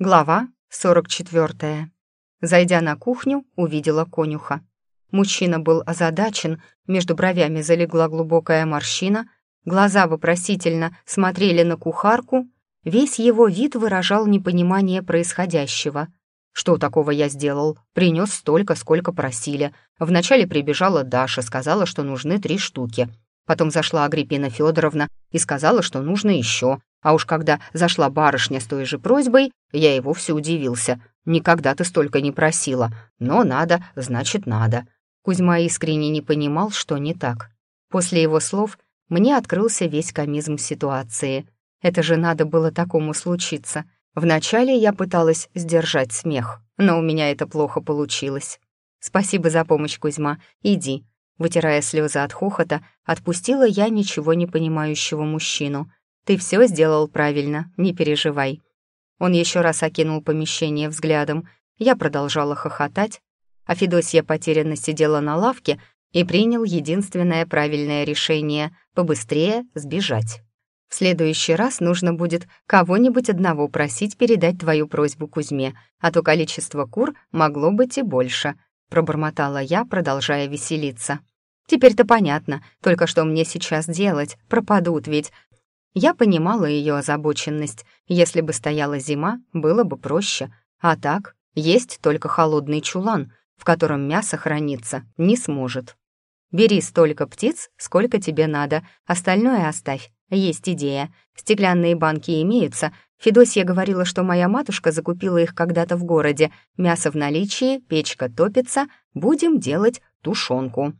Глава 44. Зайдя на кухню, увидела конюха. Мужчина был озадачен, между бровями залегла глубокая морщина, глаза вопросительно смотрели на кухарку, весь его вид выражал непонимание происходящего. «Что такого я сделал? Принес столько, сколько просили. Вначале прибежала Даша, сказала, что нужны три штуки. Потом зашла Агриппина Федоровна и сказала, что нужно еще. А уж когда зашла барышня с той же просьбой, я и вовсе удивился. Никогда ты столько не просила. Но надо, значит, надо. Кузьма искренне не понимал, что не так. После его слов мне открылся весь комизм ситуации. Это же надо было такому случиться. Вначале я пыталась сдержать смех, но у меня это плохо получилось. «Спасибо за помощь, Кузьма. Иди». Вытирая слезы от хохота, отпустила я ничего не понимающего мужчину — ты все сделал правильно, не переживай». Он еще раз окинул помещение взглядом. Я продолжала хохотать, а Федосья потерянно сидела на лавке и принял единственное правильное решение — побыстрее сбежать. В следующий раз нужно будет кого-нибудь одного просить передать твою просьбу Кузьме, а то количество кур могло быть и больше», — пробормотала я, продолжая веселиться. «Теперь-то понятно, только что мне сейчас делать, пропадут ведь, я понимала ее озабоченность. Если бы стояла зима, было бы проще. А так, есть только холодный чулан, в котором мясо храниться не сможет. Бери столько птиц, сколько тебе надо, остальное оставь. Есть идея. Стеклянные банки имеются. Федосья говорила, что моя матушка закупила их когда-то в городе. Мясо в наличии, печка топится. Будем делать тушенку.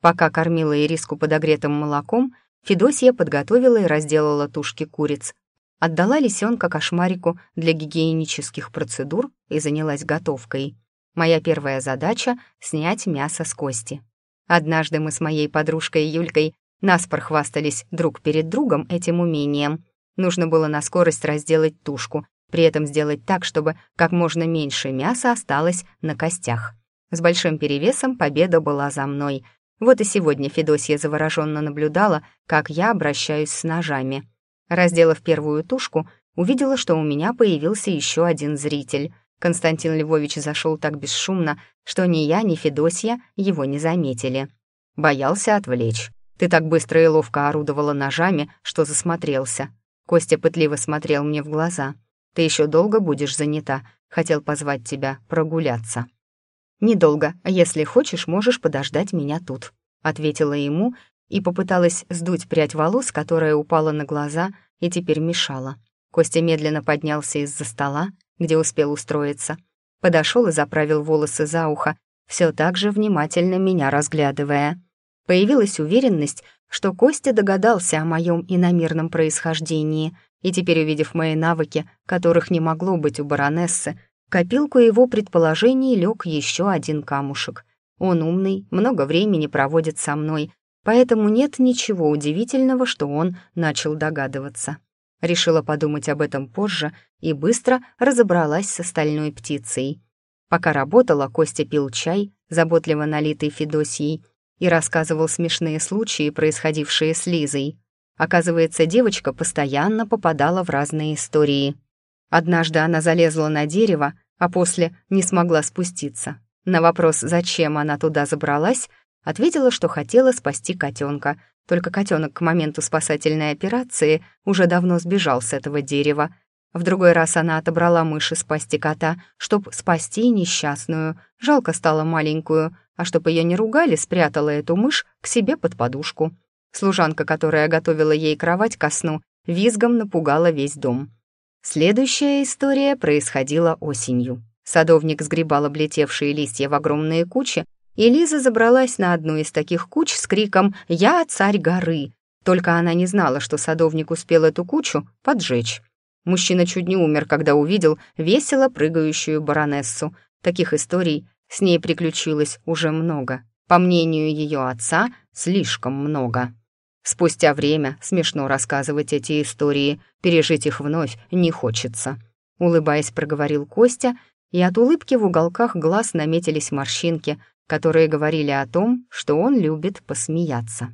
Пока кормила ириску подогретым молоком, Федосья подготовила и разделала тушки куриц, отдала лисенка кошмарику для гигиенических процедур и занялась готовкой. Моя первая задача — снять мясо с кости. Однажды мы с моей подружкой Юлькой наспор хвастались друг перед другом этим умением. Нужно было на скорость разделать тушку, при этом сделать так, чтобы как можно меньше мяса осталось на костях. С большим перевесом победа была за мной, вот и сегодня Федосья завороженно наблюдала, как я обращаюсь с ножами. Разделав первую тушку, увидела, что у меня появился еще один зритель. Константин Львович зашел так бесшумно, что ни я, ни Федосья его не заметили. Боялся отвлечь. Ты так быстро и ловко орудовала ножами, что засмотрелся. Костя пытливо смотрел мне в глаза. Ты еще долго будешь занята. Хотел позвать тебя прогуляться. «Недолго. Если хочешь, можешь подождать меня тут», — ответила ему и попыталась сдуть прядь волос, которая упала на глаза и теперь мешала. Костя медленно поднялся из-за стола, где успел устроиться, подошел и заправил волосы за ухо, все так же внимательно меня разглядывая. Появилась уверенность, что Костя догадался о моем иномирном происхождении, и теперь, увидев мои навыки, которых не могло быть у баронессы, копилку его предположений лег еще один камушек. Он умный, много времени проводит со мной, поэтому нет ничего удивительного, что он начал догадываться. Решила подумать об этом позже и быстро разобралась с остальной птицей. Пока работала, Костя пил чай, заботливо налитый Федосьей, и рассказывал смешные случаи, происходившие с Лизой. Оказывается, девочка постоянно попадала в разные истории. Однажды она залезла на дерево, а после не смогла спуститься. На вопрос, зачем она туда забралась, ответила, что хотела спасти котенка. Только котенок к моменту спасательной операции уже давно сбежал с этого дерева. В другой раз она отобрала мыши спасти кота, чтоб спасти несчастную. Жалко стало маленькую, а чтоб ее не ругали, спрятала эту мышь к себе под подушку. Служанка, которая готовила ей кровать ко сну, визгом напугала весь дом. Следующая история происходила осенью. Садовник сгребал облетевшие листья в огромные кучи, и Лиза забралась на одну из таких куч с криком «Я царь горы!». Только она не знала, что садовник успел эту кучу поджечь. Мужчина чуть не умер, когда увидел весело прыгающую баронессу. Таких историй с ней приключилось уже много. По мнению ее отца, слишком много. Спустя время смешно рассказывать эти истории, пережить их вновь не хочется. Улыбаясь, проговорил Костя, и от улыбки в уголках глаз наметились морщинки, которые говорили о том, что он любит посмеяться.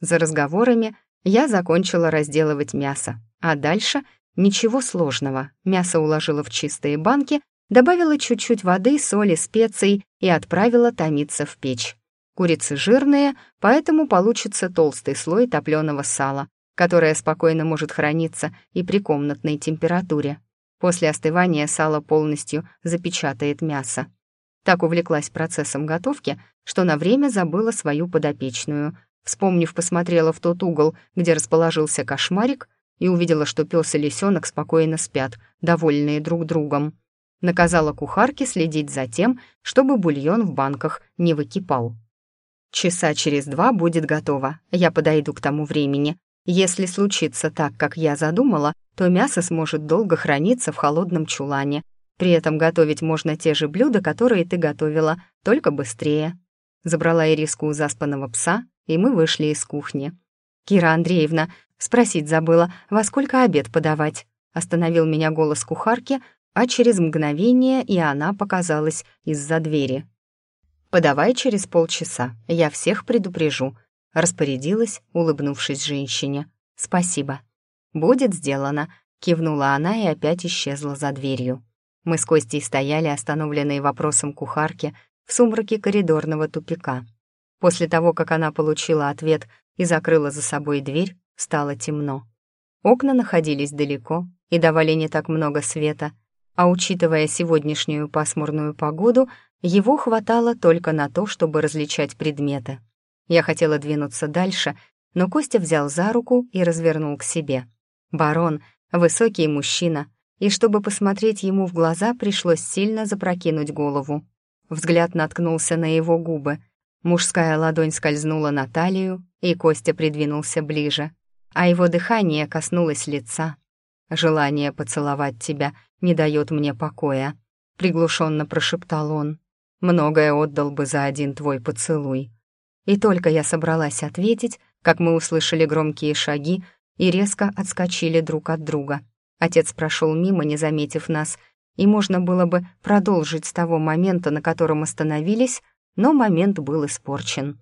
За разговорами я закончила разделывать мясо, а дальше Ничего сложного. Мясо уложила в чистые банки, добавила чуть-чуть воды, соли, специй и отправила томиться в печь. Курицы жирные, поэтому получится толстый слой топленого сала, которое спокойно может храниться и при комнатной температуре. После остывания сало полностью запечатает мясо. Так увлеклась процессом готовки, что на время забыла свою подопечную. Вспомнив, посмотрела в тот угол, где расположился кошмарик, и увидела, что пес и лисенок спокойно спят, довольные друг другом. Наказала кухарке следить за тем, чтобы бульон в банках не выкипал. Часа через два будет готово, я подойду к тому времени. Если случится так, как я задумала, то мясо сможет долго храниться в холодном чулане. При этом готовить можно те же блюда, которые ты готовила, только быстрее. Забрала Ириску у заспанного пса, и мы вышли из кухни. «Кира Андреевна, спросить забыла, во сколько обед подавать?» Остановил меня голос кухарки, а через мгновение и она показалась из-за двери. «Подавай через полчаса, я всех предупрежу», — распорядилась, улыбнувшись женщине. «Спасибо». «Будет сделано», — кивнула она и опять исчезла за дверью. Мы с Костей стояли, остановленные вопросом кухарки, в сумраке коридорного тупика. После того, как она получила ответ и закрыла за собой дверь, стало темно. Окна находились далеко и давали не так много света, а учитывая сегодняшнюю пасмурную погоду, его хватало только на то, чтобы различать предметы. Я хотела двинуться дальше, но Костя взял за руку и развернул к себе. Барон — высокий мужчина, и чтобы посмотреть ему в глаза, пришлось сильно запрокинуть голову. Взгляд наткнулся на его губы. Мужская ладонь скользнула на талию, и Костя придвинулся ближе, а его дыхание коснулось лица. «Желание поцеловать тебя не дает мне покоя», — приглушенно прошептал он многое отдал бы за один твой поцелуй. И только я собралась ответить, как мы услышали громкие шаги и резко отскочили друг от друга. Отец прошел мимо, не заметив нас, и можно было бы продолжить с того момента, на котором остановились, но момент был испорчен.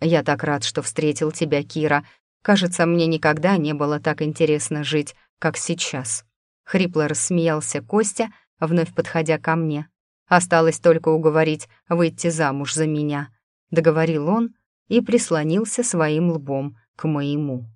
«Я так рад, что встретил тебя, Кира. Кажется, мне никогда не было так интересно жить, как сейчас». Хрипло рассмеялся Костя, вновь подходя ко мне. Осталось только уговорить выйти замуж за меня», — договорил он и прислонился своим лбом к моему.